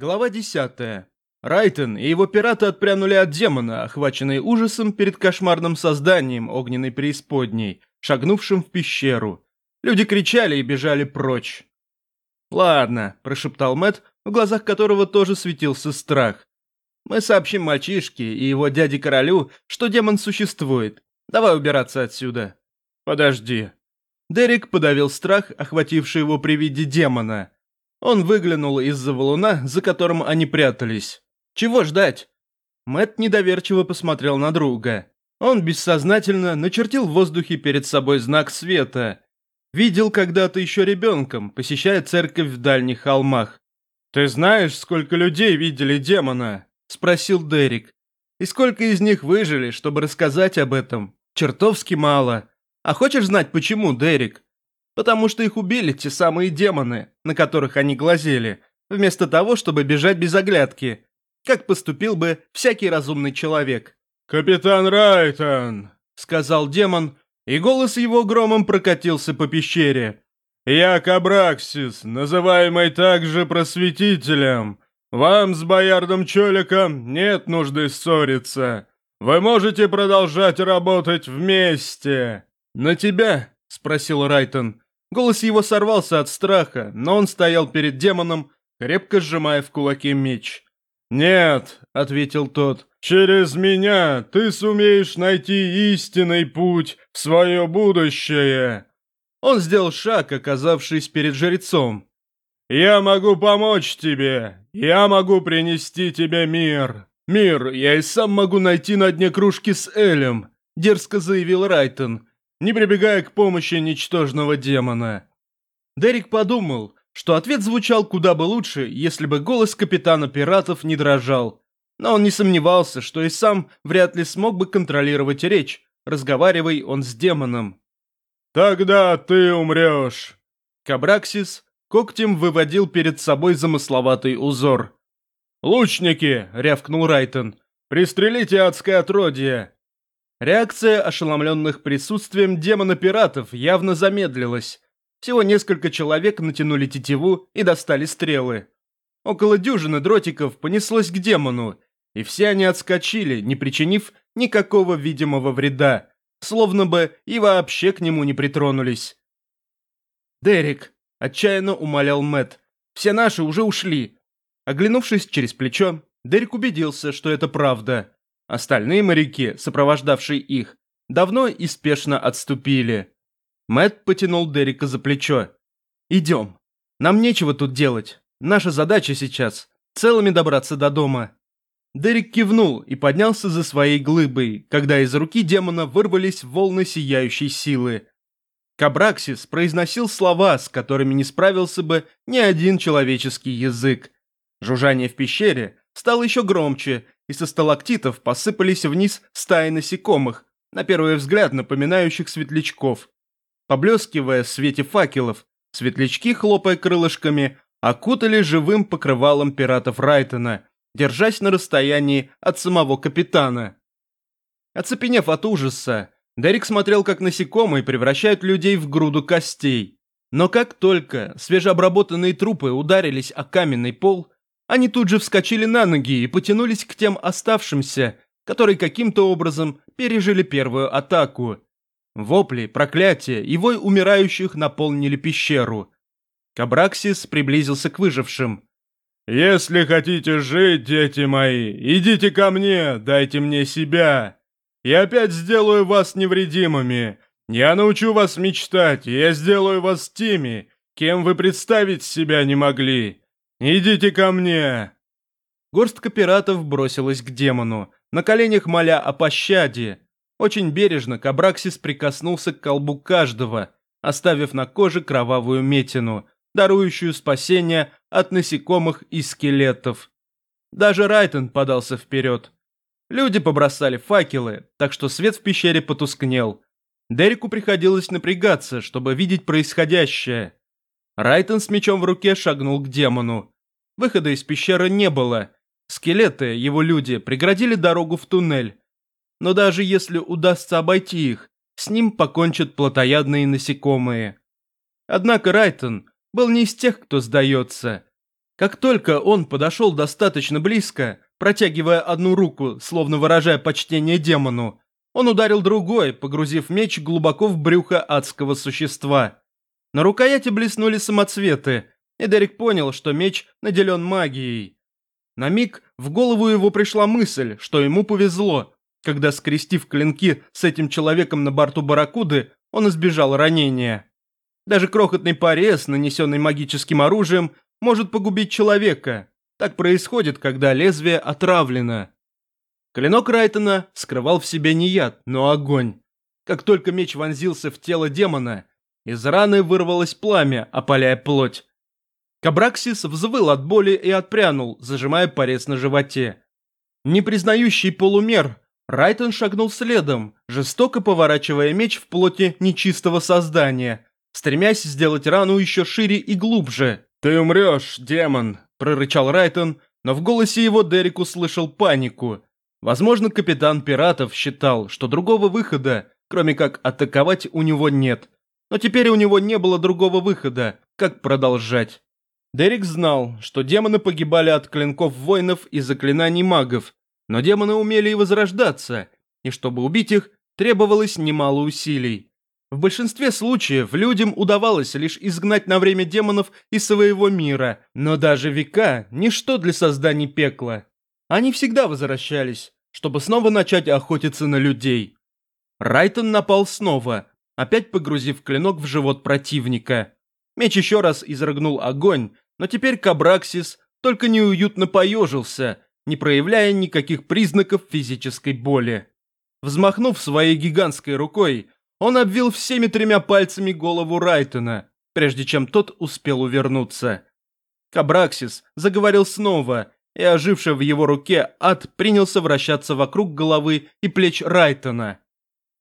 Глава 10. Райтон и его пираты отпрянули от демона, охваченные ужасом перед кошмарным созданием огненной преисподней, шагнувшим в пещеру. Люди кричали и бежали прочь. «Ладно», – прошептал Мэт, в глазах которого тоже светился страх. «Мы сообщим мальчишке и его дяде-королю, что демон существует. Давай убираться отсюда». «Подожди». Дерек подавил страх, охвативший его при виде демона. Он выглянул из-за валуна, за которым они прятались. Чего ждать? Мэт недоверчиво посмотрел на друга. Он бессознательно начертил в воздухе перед собой знак света. Видел когда-то еще ребенком, посещая церковь в дальних холмах. «Ты знаешь, сколько людей видели демона?» – спросил Дерек. «И сколько из них выжили, чтобы рассказать об этом? Чертовски мало. А хочешь знать, почему, Дерек?» Потому что их убили те самые демоны, на которых они глазели, вместо того, чтобы бежать без оглядки, как поступил бы всякий разумный человек. «Капитан Райтон», — сказал демон, и голос его громом прокатился по пещере. «Я Кабраксис, называемый также Просветителем. Вам с Боярдом Чоликом нет нужды ссориться. Вы можете продолжать работать вместе». «На тебя?» — спросил Райтон. Голос его сорвался от страха, но он стоял перед демоном, крепко сжимая в кулаке меч. «Нет», — ответил тот, — «через меня ты сумеешь найти истинный путь в свое будущее». Он сделал шаг, оказавшись перед жрецом. «Я могу помочь тебе. Я могу принести тебе мир». «Мир я и сам могу найти на дне кружки с Элем», — дерзко заявил Райтон не прибегая к помощи ничтожного демона. Дерек подумал, что ответ звучал куда бы лучше, если бы голос капитана пиратов не дрожал. Но он не сомневался, что и сам вряд ли смог бы контролировать речь, разговаривая он с демоном. «Тогда ты умрешь!» Кабраксис когтем выводил перед собой замысловатый узор. «Лучники!» — рявкнул Райтон. «Пристрелите адское отродье!» Реакция ошеломленных присутствием демона-пиратов явно замедлилась. Всего несколько человек натянули тетиву и достали стрелы. Около дюжины дротиков понеслось к демону, и все они отскочили, не причинив никакого видимого вреда, словно бы и вообще к нему не притронулись. «Дерек», — отчаянно умолял Мэт, — «все наши уже ушли». Оглянувшись через плечо, Дерек убедился, что это правда. Остальные моряки, сопровождавшие их, давно и спешно отступили. Мэт потянул Дерека за плечо. «Идем. Нам нечего тут делать. Наша задача сейчас – целыми добраться до дома». Дерек кивнул и поднялся за своей глыбой, когда из руки демона вырвались волны сияющей силы. Кабраксис произносил слова, с которыми не справился бы ни один человеческий язык. Жужжание в пещере стало еще громче, и со сталактитов посыпались вниз стаи насекомых, на первый взгляд напоминающих светлячков. Поблескивая в свете факелов, светлячки, хлопая крылышками, окутали живым покрывалом пиратов Райтона, держась на расстоянии от самого капитана. Оцепенев от ужаса, Дерек смотрел, как насекомые превращают людей в груду костей. Но как только свежеобработанные трупы ударились о каменный пол, они тут же вскочили на ноги и потянулись к тем оставшимся, которые каким-то образом пережили первую атаку. Вопли, проклятия и вой умирающих наполнили пещеру. Кабраксис приблизился к выжившим. «Если хотите жить, дети мои, идите ко мне, дайте мне себя. Я опять сделаю вас невредимыми. Я научу вас мечтать, я сделаю вас теми, кем вы представить себя не могли. «Идите ко мне!» Горстка пиратов бросилась к демону, на коленях моля о пощаде. Очень бережно Кабраксис прикоснулся к колбу каждого, оставив на коже кровавую метину, дарующую спасение от насекомых и скелетов. Даже Райтон подался вперед. Люди побросали факелы, так что свет в пещере потускнел. Дереку приходилось напрягаться, чтобы видеть происходящее. Райтон с мечом в руке шагнул к демону. Выхода из пещеры не было. Скелеты, его люди, преградили дорогу в туннель. Но даже если удастся обойти их, с ним покончат плотоядные насекомые. Однако Райтон был не из тех, кто сдается. Как только он подошел достаточно близко, протягивая одну руку, словно выражая почтение демону, он ударил другой, погрузив меч глубоко в брюхо адского существа. На рукояти блеснули самоцветы, и Дерек понял, что меч наделен магией. На миг в голову его пришла мысль, что ему повезло, когда, скрестив клинки с этим человеком на борту Барракуды, он избежал ранения. Даже крохотный порез, нанесенный магическим оружием, может погубить человека. Так происходит, когда лезвие отравлено. Клинок Райтона скрывал в себе не яд, но огонь. Как только меч вонзился в тело демона, из раны вырвалось пламя, опаляя плоть. Кабраксис взвыл от боли и отпрянул, зажимая порез на животе. Не признающий полумер, Райтон шагнул следом, жестоко поворачивая меч в плоти нечистого создания, стремясь сделать рану еще шире и глубже. «Ты умрешь, демон!» – прорычал Райтон, но в голосе его Дерек услышал панику. Возможно, капитан пиратов считал, что другого выхода, кроме как атаковать, у него нет. Но теперь у него не было другого выхода, как продолжать. Дерек знал, что демоны погибали от клинков воинов и заклинаний магов, но демоны умели и возрождаться, и чтобы убить их, требовалось немало усилий. В большинстве случаев людям удавалось лишь изгнать на время демонов из своего мира, но даже века – ничто для создания пекла. Они всегда возвращались, чтобы снова начать охотиться на людей. Райтон напал снова, опять погрузив клинок в живот противника. Меч еще раз изрыгнул огонь, но теперь Кабраксис только неуютно поежился, не проявляя никаких признаков физической боли. Взмахнув своей гигантской рукой, он обвил всеми тремя пальцами голову Райтона, прежде чем тот успел увернуться. Кабраксис заговорил снова, и оживший в его руке ад принялся вращаться вокруг головы и плеч Райтона.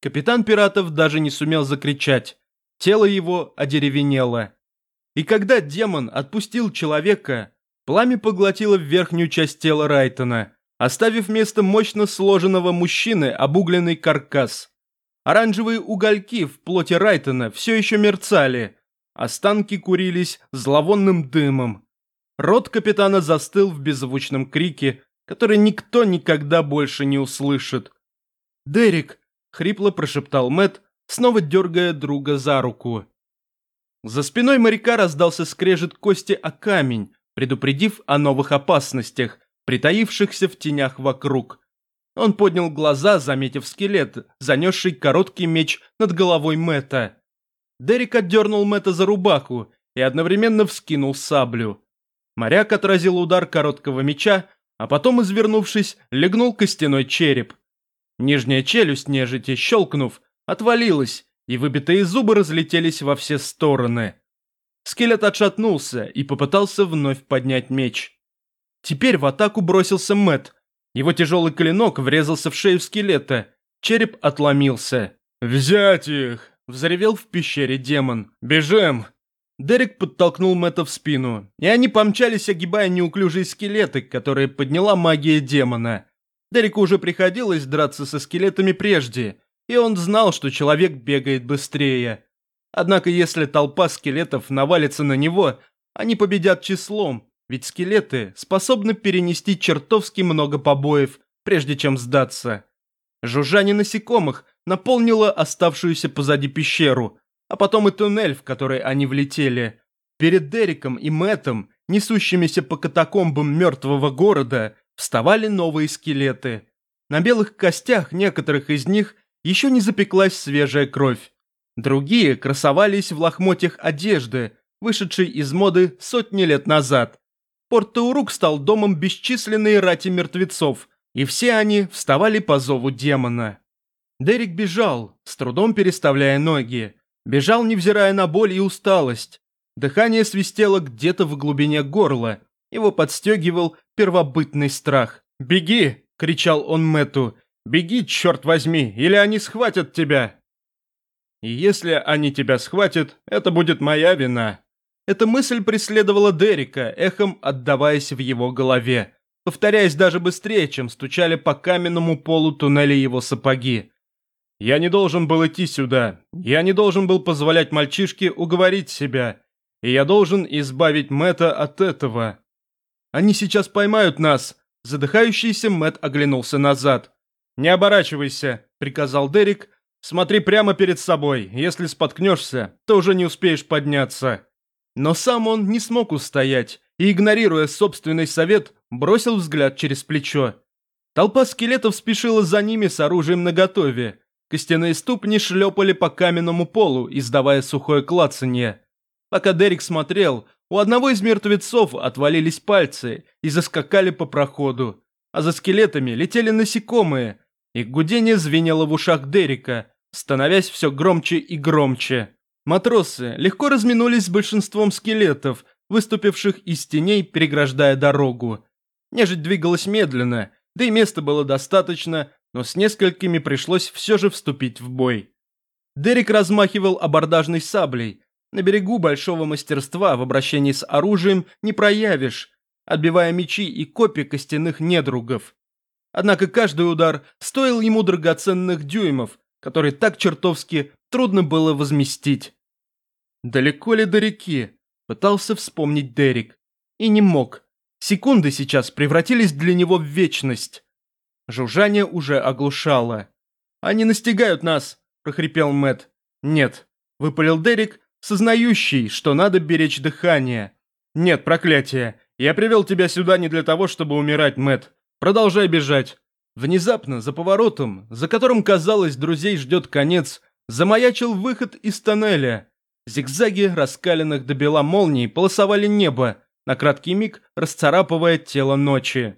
Капитан пиратов даже не сумел закричать. Тело его одеревенело. И когда демон отпустил человека, пламя поглотило верхнюю часть тела Райтона, оставив вместо мощно сложенного мужчины обугленный каркас. Оранжевые угольки в плоти Райтона все еще мерцали. Останки курились зловонным дымом. Рот капитана застыл в беззвучном крике, который никто никогда больше не услышит. «Дерек!» — хрипло прошептал Мэт, снова дергая друга за руку. За спиной моряка раздался скрежет кости о камень, предупредив о новых опасностях, притаившихся в тенях вокруг. Он поднял глаза, заметив скелет, занесший короткий меч над головой Мэтта. Дерек отдернул Мэтта за рубаху и одновременно вскинул саблю. Моряк отразил удар короткого меча, а потом, извернувшись, легнул костяной череп. Нижняя челюсть нежити, щелкнув, отвалилась, и выбитые зубы разлетелись во все стороны. Скелет отшатнулся и попытался вновь поднять меч. Теперь в атаку бросился Мэт, его тяжелый клинок врезался в шею скелета. Череп отломился. «Взять их!» – взревел в пещере демон. «Бежим!» Дерек подтолкнул Мэтта в спину, и они помчались, огибая неуклюжие скелеты, которые подняла магия демона. Дереку уже приходилось драться со скелетами прежде, и он знал, что человек бегает быстрее. Однако если толпа скелетов навалится на него, они победят числом, ведь скелеты способны перенести чертовски много побоев, прежде чем сдаться. Жужжание насекомых наполнило оставшуюся позади пещеру, а потом и туннель, в который они влетели. Перед Дериком и Мэттом, несущимися по катакомбам мертвого города, вставали новые скелеты. На белых костях некоторых из них еще не запеклась свежая кровь. Другие красовались в лохмотьях одежды, вышедшей из моды сотни лет назад. Порт-Таурук стал домом бесчисленной рати мертвецов, и все они вставали по зову демона. Дерек бежал, с трудом переставляя ноги. Бежал, невзирая на боль и усталость. Дыхание свистело где-то в глубине горла. Его подстегивал первобытный страх. «Беги!» – кричал он Мэту. «Беги, черт возьми, или они схватят тебя!» «И если они тебя схватят, это будет моя вина», эта мысль преследовала Дерека, эхом отдаваясь в его голове, повторяясь даже быстрее, чем стучали по каменному полу туннеля его сапоги. Я не должен был идти сюда. Я не должен был позволять мальчишке уговорить себя. И я должен избавить Мэтта от этого. Они сейчас поймают нас!» Задыхающийся Мэт оглянулся назад. «Не оборачивайся», — приказал Дерек. «Смотри прямо перед собой. Если споткнешься, то уже не успеешь подняться». Но сам он не смог устоять и, игнорируя собственный совет, бросил взгляд через плечо. Толпа скелетов спешила за ними с оружием наготове. Костяные ступни шлепали по каменному полу, издавая сухое клацанье. Пока Дерек смотрел, у одного из мертвецов отвалились пальцы и заскакали по проходу, а за скелетами летели насекомые. Их гудение звенело в ушах Дерека, становясь все громче и громче. Матросы легко разминулись с большинством скелетов, выступивших из теней, переграждая дорогу. Нежить двигалась медленно, да и места было достаточно, но с несколькими пришлось все же вступить в бой. Дерек размахивал абордажной саблей, на берегу большого мастерства в обращении с оружием не проявишь, отбивая мечи и копья костяных недругов. Однако каждый удар стоил ему драгоценных дюймов, которые так чертовски трудно было возместить. Далеко ли до реки? Пытался вспомнить Дерек. И не мог. Секунды сейчас превратились для него в вечность. Жужжание уже оглушало. «Они настигают нас!» – прохрипел Мэт. «Нет», – выпалил Дерек, сознающий, что надо беречь дыхание. «Нет, проклятие, я привел тебя сюда не для того, чтобы умирать, Мэт. Продолжай бежать». Внезапно, за поворотом, за которым, казалось, друзей ждет конец, замаячил выход из тоннеля. Зигзаги раскаленных до бела молний полосовали небо, на краткий миг расцарапывая тело ночи.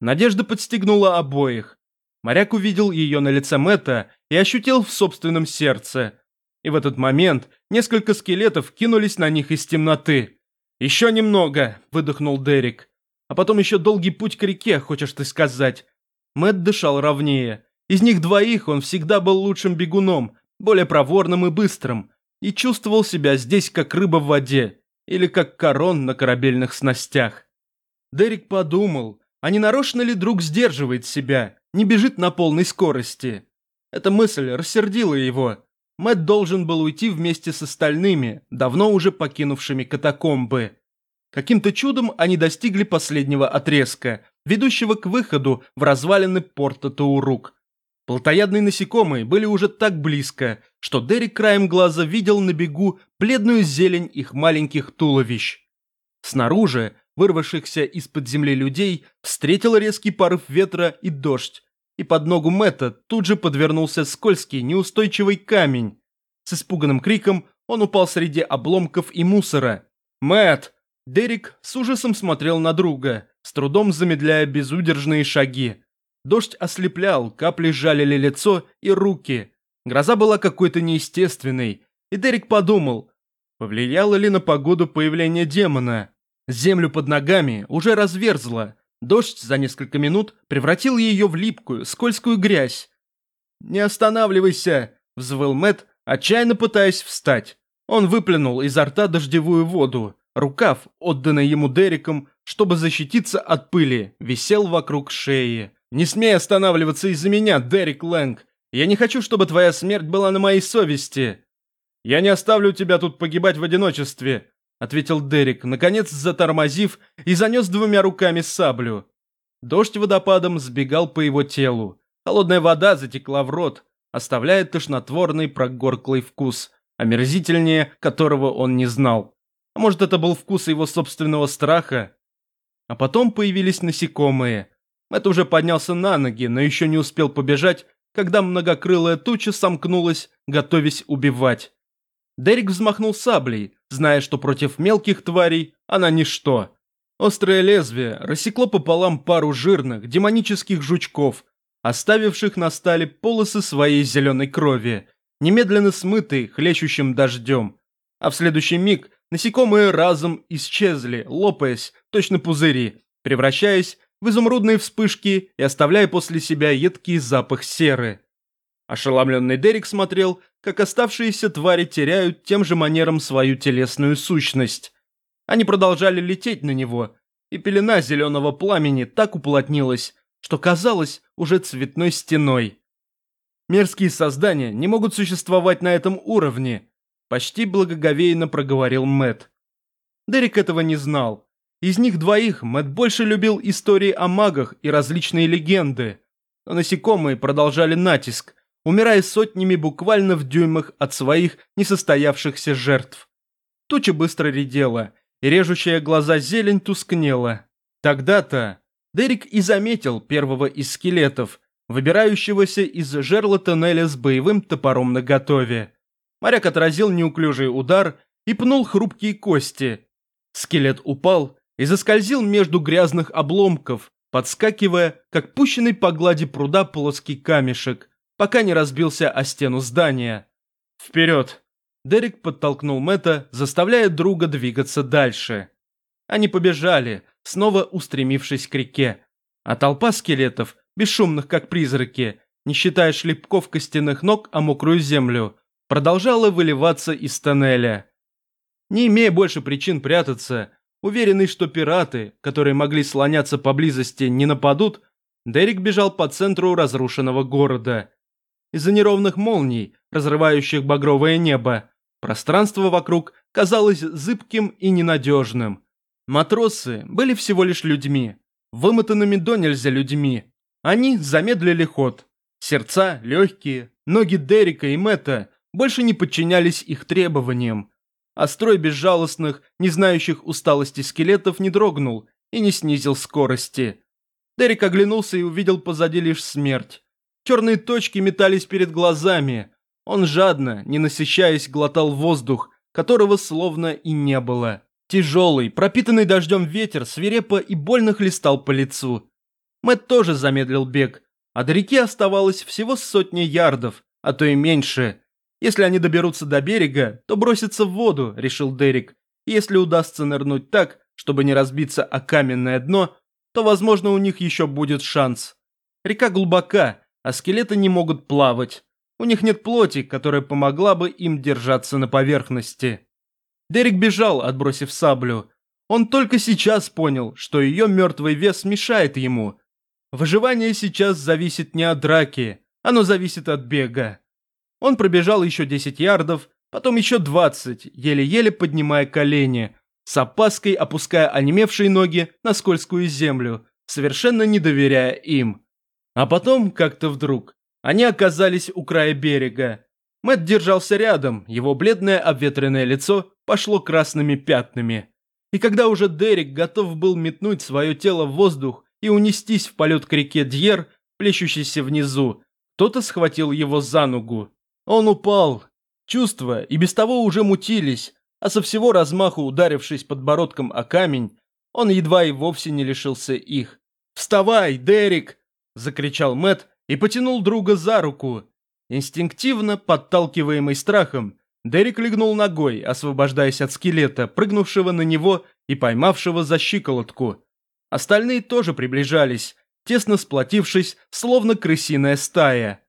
Надежда подстегнула обоих. Моряк увидел ее на лице Мэтта и ощутил в собственном сердце. И в этот момент несколько скелетов кинулись на них из темноты. «Еще немного», – выдохнул Дерек. «А потом еще долгий путь к реке, хочешь ты сказать». Мэтт дышал ровнее. Из них двоих он всегда был лучшим бегуном, более проворным и быстрым, и чувствовал себя здесь как рыба в воде, или как корон на корабельных снастях. Дерек подумал, а не нарочно ли друг сдерживает себя, не бежит на полной скорости. Эта мысль рассердила его, Мэтт должен был уйти вместе с остальными, давно уже покинувшими катакомбы. Каким-то чудом они достигли последнего отрезка, ведущего к выходу в развалины порта Таурук. Плотоядные насекомые были уже так близко, что Дерек краем глаза видел на бегу бледную зелень их маленьких туловищ. Снаружи, вырвавшихся из-под земли людей, встретил резкий порыв ветра и дождь, и под ногу Мэтта тут же подвернулся скользкий, неустойчивый камень. С испуганным криком он упал среди обломков и мусора. Мэт! Дерек с ужасом смотрел на друга, с трудом замедляя безудержные шаги. Дождь ослеплял, капли жалили лицо и руки. Гроза была какой-то неестественной, и Дерек подумал, повлияло ли на погоду появление демона. Землю под ногами уже разверзло, Дождь за несколько минут превратил ее в липкую, скользкую грязь. «Не останавливайся!» – взвыл Мэт, отчаянно пытаясь встать. Он выплюнул изо рта дождевую воду. Рукав, отданный ему Дереком, чтобы защититься от пыли, висел вокруг шеи. «Не смей останавливаться из-за меня, Дерек Лэнг! Я не хочу, чтобы твоя смерть была на моей совести!» «Я не оставлю тебя тут погибать в одиночестве ответил Дерек, наконец затормозив и занес двумя руками саблю. Дождь водопадом сбегал по его телу. Холодная вода затекла в рот, оставляя тошнотворный прогорклый вкус, омерзительнее которого он не знал. А может, это был вкус его собственного страха? А потом появились насекомые. Это уже поднялся на ноги, но еще не успел побежать, когда многокрылая туча сомкнулась, готовясь убивать. Дерек взмахнул саблей, зная, что против мелких тварей она ничто. Острое лезвие рассекло пополам пару жирных, демонических жучков, оставивших на стале полосы своей зеленой крови, немедленно смытые хлещущим дождем. А в следующий миг насекомые разом исчезли, лопаясь, точно пузыри, превращаясь в изумрудные вспышки и оставляя после себя едкий запах серы. Ошеломленный Дерек смотрел, как оставшиеся твари теряют тем же манером свою телесную сущность. Они продолжали лететь на него, и пелена зеленого пламени так уплотнилась, что казалось уже цветной стеной. Мерзкие создания не могут существовать на этом уровне, почти благоговейно проговорил Мэт. Дерек этого не знал. Из них двоих Мэтт больше любил истории о магах и различные легенды. Но насекомые продолжали натиск, умирая сотнями буквально в дюймах от своих несостоявшихся жертв. Туча быстро редела, и режущая глаза зелень тускнела. Тогда-то Дерек и заметил первого из скелетов, выбирающегося из жерла тоннеля с боевым топором наготове. Моряк отразил неуклюжий удар и пнул хрупкие кости. Скелет упал и заскользил между грязных обломков, подскакивая, как пущенный по глади пруда плоский камешек, пока не разбился о стену здания. «Вперед!» Дерек подтолкнул Мэтта, заставляя друга двигаться дальше. Они побежали, снова устремившись к реке. А толпа скелетов, бесшумных как призраки, не считая шлепков костяных ног о мокрую землю, продолжала выливаться из тоннеля. Не имея больше причин прятаться, уверенный, что пираты, которые могли слоняться поблизости, не нападут, Дерек бежал по центру разрушенного города. Из-за неровных молний, разрывающих багровое небо, пространство вокруг казалось зыбким и ненадежным. Матросы были всего лишь людьми, вымотанными до нельзя людьми. Они замедлили ход. Сердца, легкие, ноги Дерека и Мэтта больше не подчинялись их требованиям. А строй безжалостных, не знающих усталости скелетов не дрогнул и не снизил скорости. Дерек оглянулся и увидел позади лишь смерть. Черные точки метались перед глазами. Он жадно, не насыщаясь, глотал воздух, которого словно и не было. Тяжелый, пропитанный дождем ветер свирепо и больно хлестал по лицу. Мэтт тоже замедлил бег, а до реки оставалось всего сотни ярдов, а то и меньше. Если они доберутся до берега, то бросятся в воду, решил Дерек. Если удастся нырнуть так, чтобы не разбиться о каменное дно, то, возможно, у них еще будет шанс. Река глубока, а скелеты не могут плавать. У них нет плоти, которая помогла бы им держаться на поверхности. Дерек бежал, отбросив саблю. Он только сейчас понял, что ее мертвый вес мешает ему. Выживание сейчас зависит не от драки, оно зависит от бега. Он пробежал еще 10 ярдов, потом еще 20, еле-еле поднимая колени, с опаской опуская онемевшие ноги на скользкую землю, совершенно не доверяя им. А потом, как-то вдруг, они оказались у края берега. Мэт держался рядом, его бледное обветренное лицо пошло красными пятнами. И когда уже Дерек готов был метнуть свое тело в воздух и унестись в полет к реке Дьер, плещущейся внизу, кто-то схватил его за ногу. Он упал. Чувства и без того уже мутились, а со всего размаху ударившись подбородком о камень, он едва и вовсе не лишился их. «Вставай, Дерек!» – закричал Мэт и потянул друга за руку. Инстинктивно, подталкиваемый страхом, Дерек легнул ногой, освобождаясь от скелета, прыгнувшего на него и поймавшего за щиколотку. Остальные тоже приближались, тесно сплотившись, словно крысиная стая.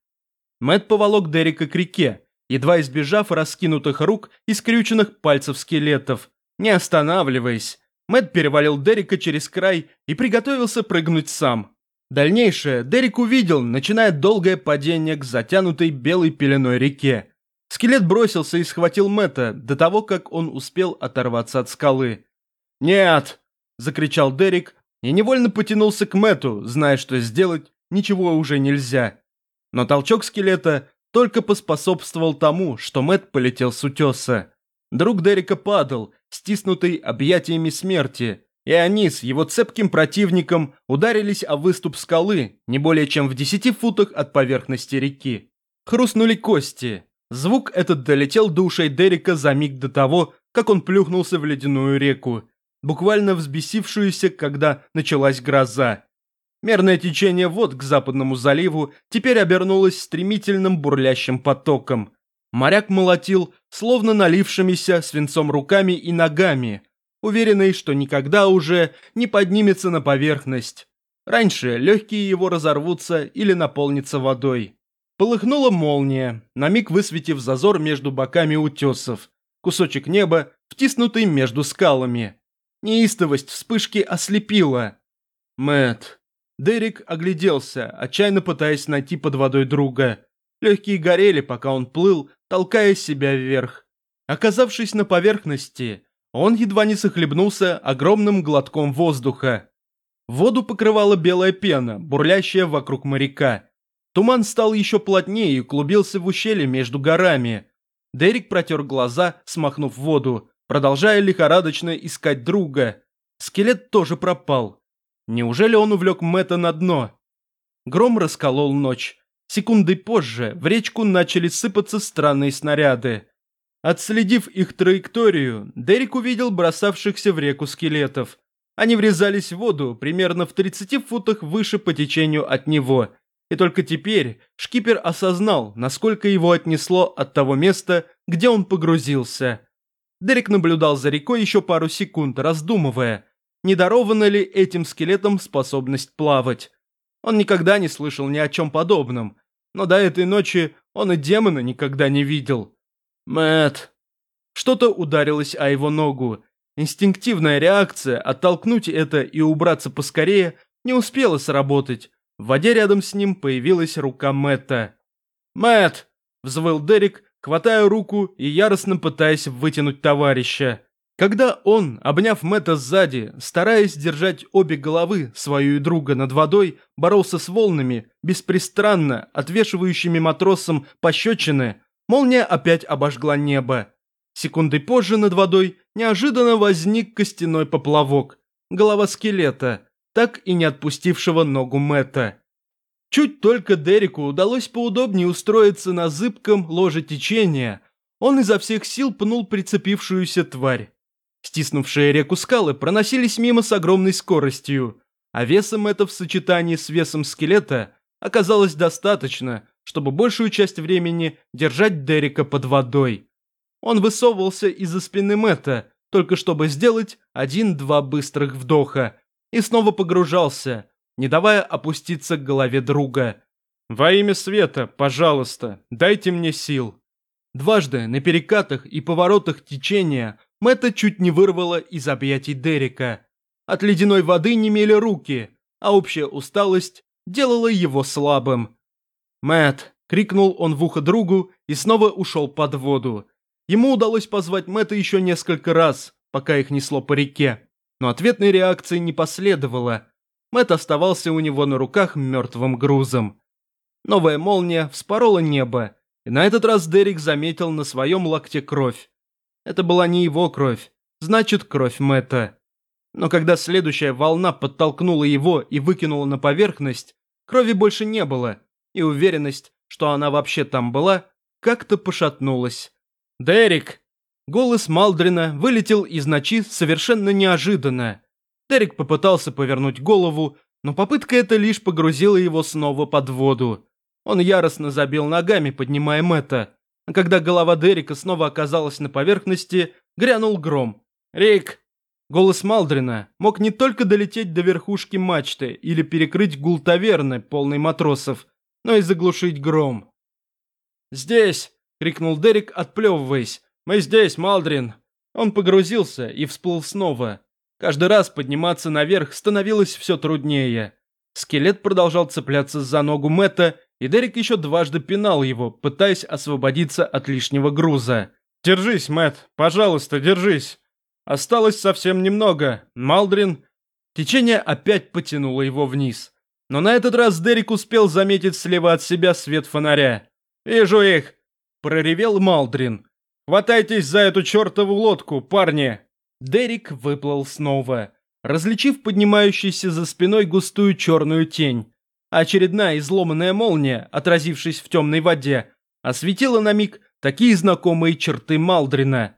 Мэт поволок Дерека к реке, едва избежав раскинутых рук и скрюченных пальцев скелетов. Не останавливаясь, Мэт перевалил Дерека через край и приготовился прыгнуть сам. Дальнейшее Дерек увидел, начиная долгое падение к затянутой белой пеленой реке. Скелет бросился и схватил Мэтта до того, как он успел оторваться от скалы. «Нет!» – закричал Дерек и невольно потянулся к Мэтту, зная, что сделать ничего уже нельзя. Но толчок скелета только поспособствовал тому, что Мэтт полетел с утеса. Друг Дерека падал, стиснутый объятиями смерти, и они с его цепким противником ударились о выступ скалы не более чем в десяти футах от поверхности реки. Хрустнули кости, Звук этот долетел до ушей Дерека за миг до того, как он плюхнулся в ледяную реку, буквально взбесившуюся, когда началась гроза. Мерное течение вод к западному заливу теперь обернулось стремительным бурлящим потоком. Моряк молотил, словно налившимися свинцом руками и ногами, уверенный, что никогда уже не поднимется на поверхность. Раньше легкие его разорвутся или наполнятся водой. Полыхнула молния, на миг высветив зазор между боками утесов. Кусочек неба, втиснутый между скалами. Неистовость вспышки ослепила. Мэт. Дерек огляделся, отчаянно пытаясь найти под водой друга. Легкие горели, пока он плыл, толкая себя вверх. Оказавшись на поверхности, Он едва не захлебнулся огромным глотком воздуха. Воду покрывала белая пена, бурлящая вокруг моряка. Туман стал еще плотнее и клубился в ущелье между горами. Дерек протер глаза, смахнув воду, продолжая лихорадочно искать друга. Скелет тоже пропал. Неужели он увлек Мэтта на дно? Гром расколол ночь. Секунды позже в речку начали сыпаться странные снаряды. Отследив их траекторию, Дерек увидел бросавшихся в реку скелетов. Они врезались в воду примерно в 30 футах выше по течению от него. И только теперь шкипер осознал, насколько его отнесло от того места, где он погрузился. Дерек наблюдал за рекой еще пару секунд, раздумывая, не дарована ли этим скелетам способность плавать. Он никогда не слышал ни о чем подобном, но до этой ночи он и демона никогда не видел. Мэт. Что-то ударилось о его ногу. Инстинктивная реакция оттолкнуть это и убраться поскорее не успела сработать. В воде рядом с ним появилась рука Мэтта. «Мэтт!» – взвыл Дерек, хватая руку и яростно пытаясь вытянуть товарища. Когда он, обняв Мэтта сзади, стараясь держать обе головы, свою и друга над водой, боролся с волнами, беспристранно отвешивающими матросам пощечины, молния опять обожгла небо. Секунды позже над водой неожиданно возник костяной поплавок, голова скелета, так и не отпустившего ногу Мэтта. Чуть только Дереку удалось поудобнее устроиться на зыбком ложе течения, он изо всех сил пнул прицепившуюся тварь. Стиснувшие реку скалы проносились мимо с огромной скоростью, а весом это в сочетании с весом скелета оказалось достаточно, чтобы большую часть времени держать Дерека под водой. Он высовывался из-за спины Мэтта, только чтобы сделать один-два быстрых вдоха, и снова погружался, не давая опуститься к голове друга. «Во имя света, пожалуйста, дайте мне сил». Дважды на перекатах и поворотах течения Мэтта чуть не вырвало из объятий Дерека. От ледяной воды немели руки, а общая усталость делала его слабым. Мэт, крикнул он в ухо другу и снова ушел под воду. Ему удалось позвать Мэтта еще несколько раз, пока их несло по реке, но ответной реакции не последовало. Мэт оставался у него на руках мертвым грузом. Новая молния вспорола небо, и на этот раз Дерек заметил на своем локте кровь. Это была не его кровь, значит, кровь Мэтта. Но когда следующая волна подтолкнула его и выкинула на поверхность, крови больше не было, и уверенность, что она вообще там была, как-то пошатнулась. «Дерек!» Голос Малдрина вылетел из ночи совершенно неожиданно. Дерек попытался повернуть голову, но попытка эта лишь погрузила его снова под воду. Он яростно забил ногами, поднимая Мэтта, а когда голова Дерека снова оказалась на поверхности, грянул гром. «Рик!» Голос Малдрина мог не только долететь до верхушки мачты или перекрыть гул таверны, полной матросов, но и заглушить гром. «Здесь!» — крикнул Дерек, отплевываясь. «Мы здесь, Малдрин!» Он погрузился и всплыл снова. Каждый раз подниматься наверх становилось все труднее. Скелет продолжал цепляться за ногу Мэтта и Дерек еще дважды пинал его, пытаясь освободиться от лишнего груза. «Держись, Мэт, пожалуйста, держись. Осталось совсем немного. Малдрин...» Течение опять потянуло его вниз. Но на этот раз Дерек успел заметить слева от себя свет фонаря. «Вижу их!» – проревел Малдрин. «Хватайтесь за эту чертову лодку, парни!» Дерек выплыл снова, различив поднимающуюся за спиной густую черную тень. Очередная изломанная молния, отразившись в темной воде, осветила на миг такие знакомые черты Малдрина.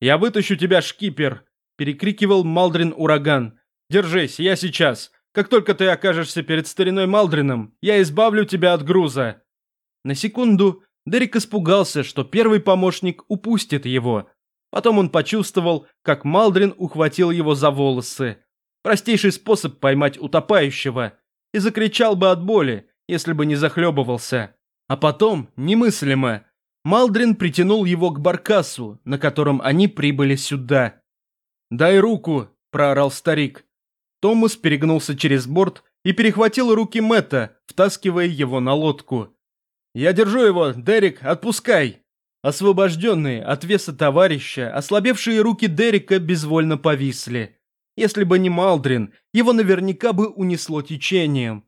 «Я вытащу тебя, шкипер!» – перекрикивал Малдрин ураган. «Держись, я сейчас. Как только ты окажешься перед стариной Малдрином, я избавлю тебя от груза». На секунду Дерек испугался, что первый помощник упустит его. Потом он почувствовал, как Малдрин ухватил его за волосы. Простейший способ поймать утопающего – и закричал бы от боли, если бы не захлебывался. А потом, немыслимо, Малдрин притянул его к баркасу, на котором они прибыли сюда. «Дай руку!» – проорал старик. Томас перегнулся через борт и перехватил руки Мэтта, втаскивая его на лодку. «Я держу его, Дерек, отпускай!» Освобожденные от веса товарища, ослабевшие руки Дерека безвольно повисли. Если бы не Малдрин, его наверняка бы унесло течением.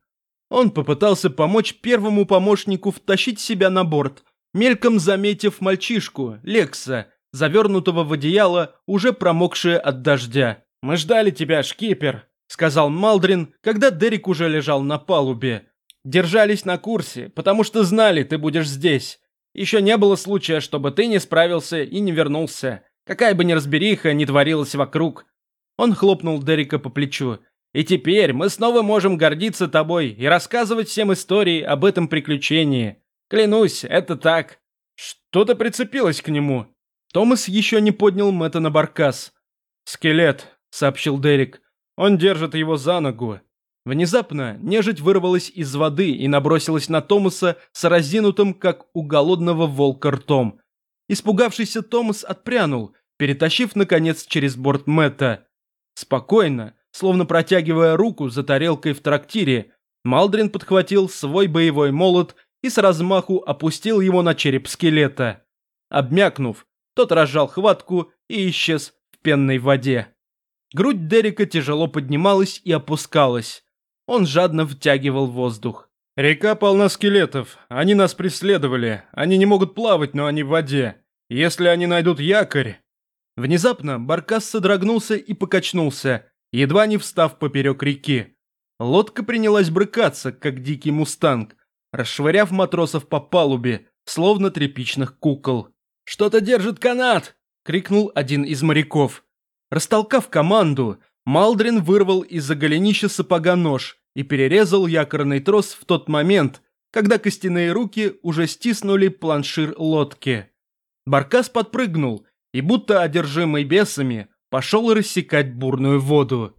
Он попытался помочь первому помощнику втащить себя на борт, мельком заметив мальчишку, Лекса, завернутого в одеяло, уже промокшее от дождя. «Мы ждали тебя, шкипер», — сказал Малдрин, когда Дерек уже лежал на палубе. «Держались на курсе, потому что знали, ты будешь здесь. Еще не было случая, чтобы ты не справился и не вернулся. Какая бы неразбериха ни творилась вокруг. Он хлопнул Дерека по плечу. И теперь мы снова можем гордиться тобой и рассказывать всем истории об этом приключении. Клянусь, это так. Что-то прицепилось к нему. Томас еще не поднял Мэтта на баркас. «Скелет», — сообщил Дерек. «Он держит его за ногу. Внезапно нежить вырвалась из воды и набросилась на Томаса с разинутым, как у голодного волка, ртом. Испугавшийся Томас отпрянул, перетащив, наконец, через борт Мэтта. Спокойно, словно протягивая руку за тарелкой в трактире, Малдрин подхватил свой боевой молот и с размаху опустил его на череп скелета. Обмякнув, тот разжал хватку и исчез в пенной воде. Грудь Дерека тяжело поднималась и опускалась. Он жадно втягивал воздух. «Река полна скелетов. Они нас преследовали. Они не могут плавать, но они в воде. Если они найдут якорь...» Внезапно Баркас содрогнулся и покачнулся, едва не встав поперек реки. Лодка принялась брыкаться, как дикий мустанг, расшвыряв матросов по палубе, словно тряпичных кукол. «Что-то держит канат!» — крикнул один из моряков. Растолкав команду, Малдрин вырвал из-за голенища сапога нож и перерезал якорный трос в тот момент, когда костяные руки уже стиснули планшир лодки. Баркас подпрыгнул и, будто одержимый бесами, пошел рассекать бурную воду.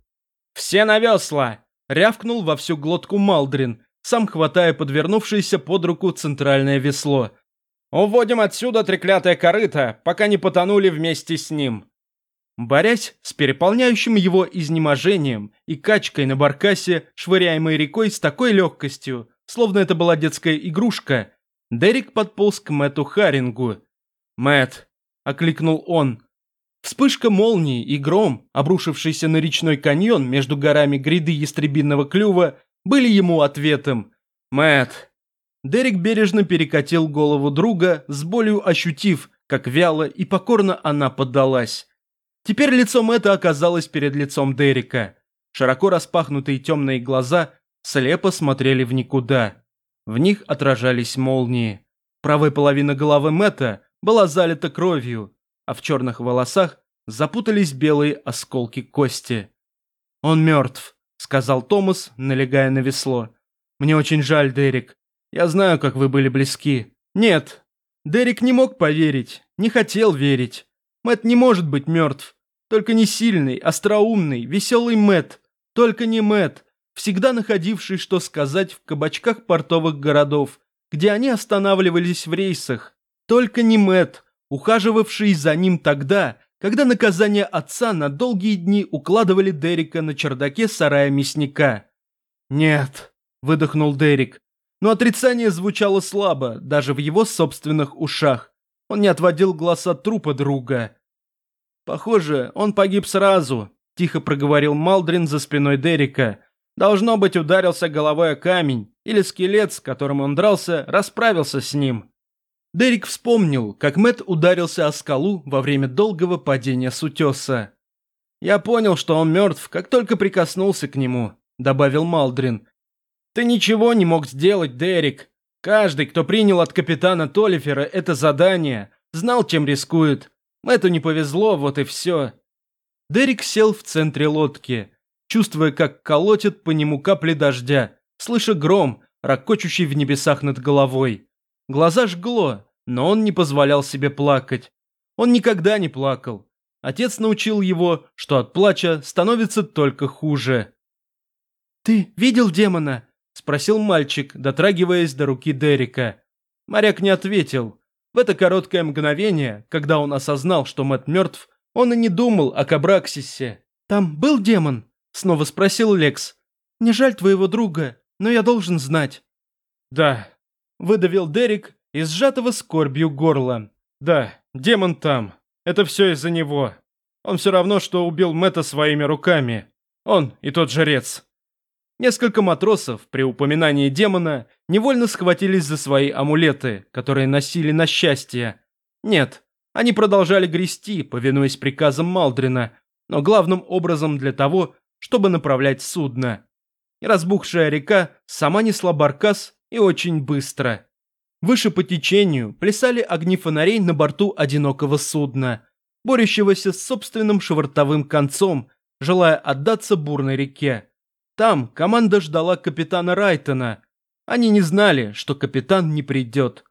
«Все на весла!» — рявкнул во всю глотку Малдрин, сам хватая подвернувшееся под руку центральное весло. «Уводим отсюда треклятое корыто, пока не потонули вместе с ним!» Борясь с переполняющим его изнеможением и качкой на баркасе, швыряемой рекой с такой легкостью, словно это была детская игрушка, Дерек подполз к Мэтту Харингу. «Мэтт!» – окликнул он. Вспышка молнии и гром, обрушившийся на речной каньон между горами гряды ястребинного клюва, были ему ответом. «Мэтт!» Дерек бережно перекатил голову друга, с болью ощутив, как вяло и покорно она поддалась. Теперь лицо Мэтта оказалось перед лицом Дерека. Широко распахнутые темные глаза слепо смотрели в никуда. В них отражались молнии. Правая половина головы Мэтта была залита кровью, а в черных волосах запутались белые осколки кости. «Он мертв», — сказал Томас, налегая на весло. «Мне очень жаль, Дерек. Я знаю, как вы были близки». «Нет». Дерек не мог поверить, не хотел верить. Мэтт не может быть мертв. Только не сильный, остроумный, веселый Мэт. Только не Мэт, всегда находивший что сказать в кабачках портовых городов, где они останавливались в рейсах. Только не Мэт, ухаживавший за ним тогда, когда наказание отца на долгие дни укладывали Дерека на чердаке сарая мясника. «Нет», – выдохнул Дерек. Но отрицание звучало слабо, даже в его собственных ушах. Он не отводил глаз от трупа друга. «Похоже, он погиб сразу», – тихо проговорил Малдрин за спиной Дерека. «Должно быть, ударился головой о камень, или скелет, с которым он дрался, расправился с ним». Дерек вспомнил, как Мэт ударился о скалу во время долгого падения с утеса. «Я понял, что он мертв, как только прикоснулся к нему», – добавил Малдрин. «Ты ничего не мог сделать, Дерек. Каждый, кто принял от капитана Толлифера это задание, знал, чем рискует. Мэту не повезло, вот и все. Дерек сел в центре лодки, чувствуя, как колотят по нему капли дождя, слыша гром, ракочущий в небесах над головой. Глаза жгло, но он не позволял себе плакать. Он никогда не плакал. Отец научил его, что от плача становится только хуже. «Ты видел демона?» – спросил мальчик, дотрагиваясь до руки Дерека. Моряк не ответил. В это короткое мгновение, когда он осознал, что Мэт мертв, он и не думал о Кабраксисе. «Там был демон?» – снова спросил Лекс. «Не жаль твоего друга, но я должен знать». «Да», – выдавил Дерек из сжатого скорбью горла. Да, демон там. Это все из-за него. Он все равно, что убил Мэтта своими руками. Он и тот жрец. Несколько матросов при упоминании демона невольно схватились за свои амулеты, которые носили на счастье. Нет, они продолжали грести, повинуясь приказам Малдрина, но главным образом для того, чтобы направлять судно. И разбухшая река сама несла баркас и очень быстро. Выше по течению плясали огни фонарей на борту одинокого судна, борющегося с собственным швартовым концом, желая отдаться бурной реке. Там команда ждала капитана Райтона. Они не знали, что капитан не придет.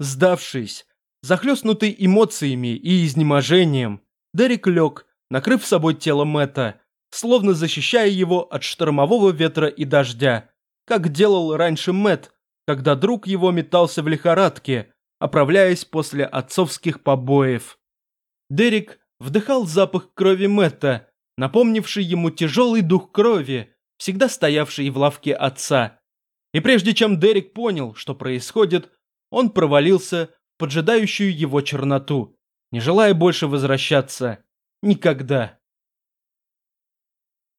Сдавшись, захлестнутый эмоциями и изнеможением, Дерек лег, накрыв собой тело Мэтта, словно защищая его от штормового ветра и дождя, как делал раньше Мэтт, когда друг его метался в лихорадке, оправляясь после отцовских побоев. Дерек вдыхал запах крови Мэтта, напомнивший ему тяжелый дух крови, всегда стоявший в лавке отца. И прежде чем Дерек понял, что происходит, он провалился в поджидающую его черноту, не желая больше возвращаться. Никогда.